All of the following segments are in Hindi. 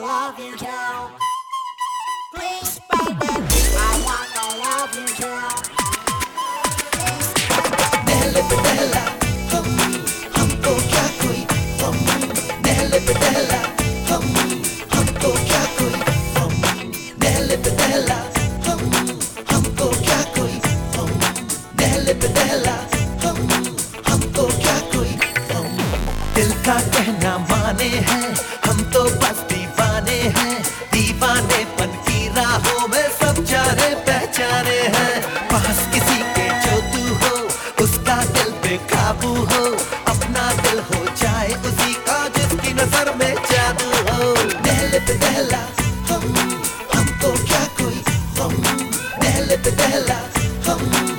love you too. Please, baby, I wanna love you too. Please, baby. पहला हम हमको क्या कोई हम पहले पहला हम हमको क्या कोई हम पहले पहला हम हमको क्या कोई हम पहले पहला काबू हो, अपना दिल हो जाए उसी का जिसकी नज़र में जादू हो। दहले पे दहला हम तो क्या कोई हम दहले पे दहला हम।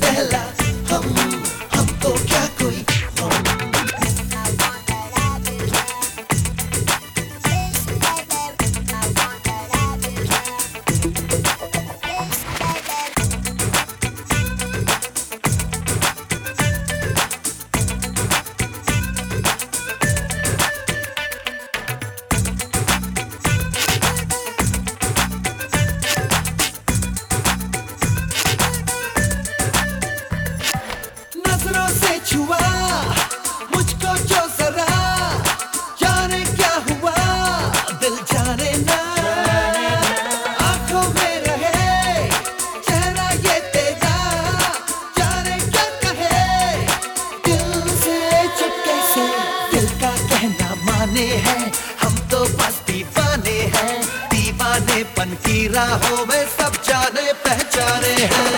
Fidelas, hum. राहों में सब जाने पहचाने हैं।